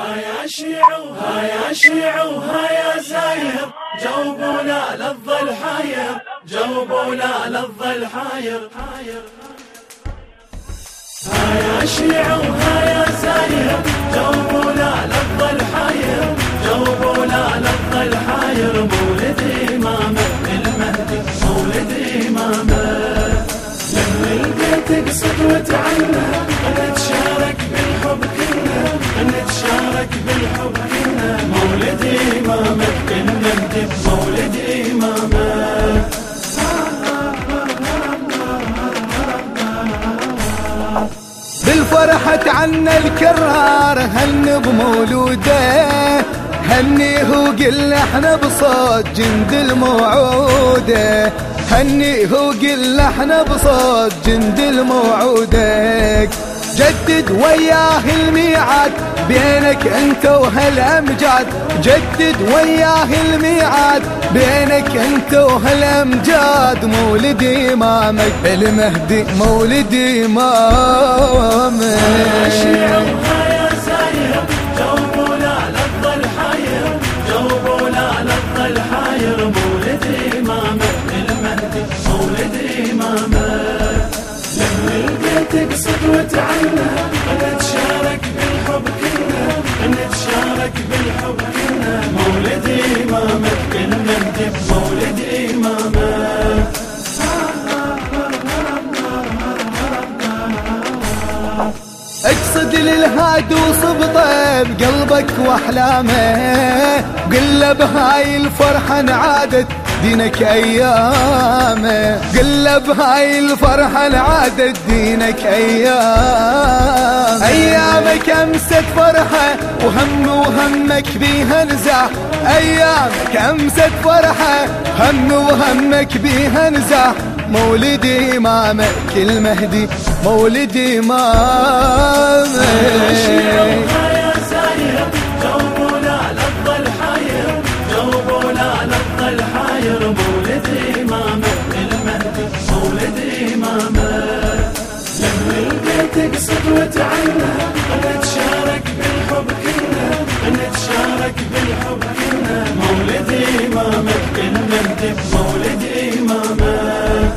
هيا شيعوا هيا شيعوا هيا زاير جاوبونا لفظ الحاير جاوبونا لفظ الحاير هيا شيعوا هيا زاير جاوبونا لفظ الحاير جاوبونا لفظ الحاير مولد إمامه المهدي مولد إمامه لما البيت قصد وتعنى بالفرحة عنا الكرار هن بمولوده هنيه وقل إحنا بصوت جند الموعودة؟ هنيه وقل إحنا بصوت جند الموعودة؟ جدد وياه الميعاد بينك أنت وهالامجاد جدد وياه الميعاد بينك أنت وهالامجاد مولد إمامك المهدي مولد إمامك. قصد وتعنى نتشارك بالحب كنا. نتشارك بالحب كنا. مولد إمامك المهدي مولد إمامك. اقصد للهاد وصبطه بقلبك وأحلامه. قل له بهاي الفرحة انعادت دينك ايامه قل له بهاي الفرحة انعادت دينك أيام. ايامك امست فرحة وهم وهمك بيها نزاح ايامك امست فرحة هم وهمك بيها نزاح مولد امامك المهدي مولد امامك البيت قصد وتعنى نتشارك بالحب كنا نتشارك بالحب كنا مولد إمامك المهدي مولد إمامك.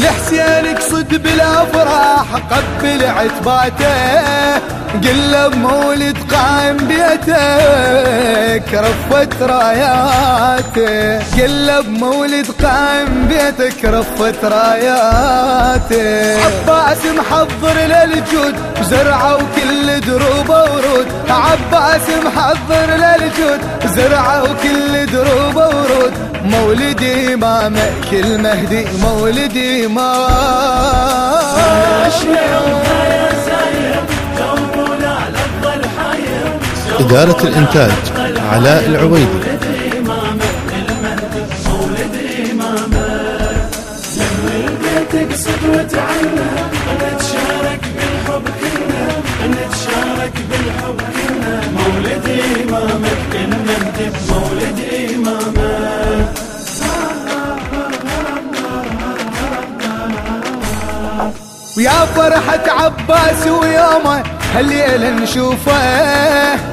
لحسين اقصد بالأفراح قبل عتباته. قل بمولد قائم بيتك رفت راياته. قل بمولد قائم بيتك رفت راياته. عباس محضر للجود زرعه وكل دروبه ورود. عباس محضر للجود زرعه وكل دروبه ورود. مولد امامك المهدي مولد امامك هيا إدارة الإنتاج علاء العويدي. نتشارك بالحب نتشارك بالحب مولد إمامك مولد إمامك ويا فرحة عباس ويومه هالليلة نشوفه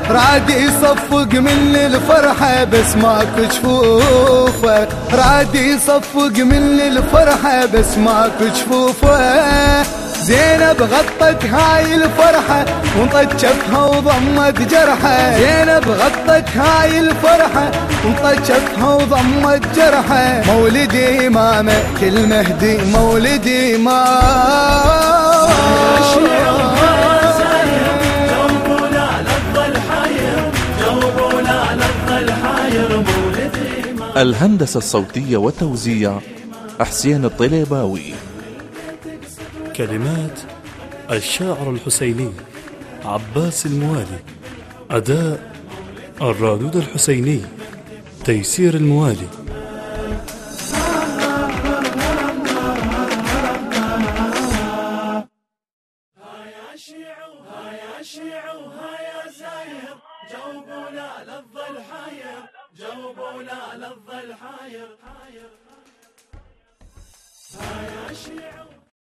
راد يصفق من الفرحة بس ماكو جفوفه راد يصفق من الفرحة بس ماكو جفوفه زينب غطت هاي الفرحة وانطت شفها وضمت جرحة. زينب غطت هاي الفرحة وانطت شفها وضمت جرحة. مولد امامك المهدي مولد امامك هيا الهندسة الصوتية والتوزيع حسين الطليباوي. كلمات الشاعر الحسيني عباس الموالي. أداء الرادود الحسيني تيسير الموالي. جاوبونا لفظ الحاير جاوبونا لفظ الحاير. هيا شيعوا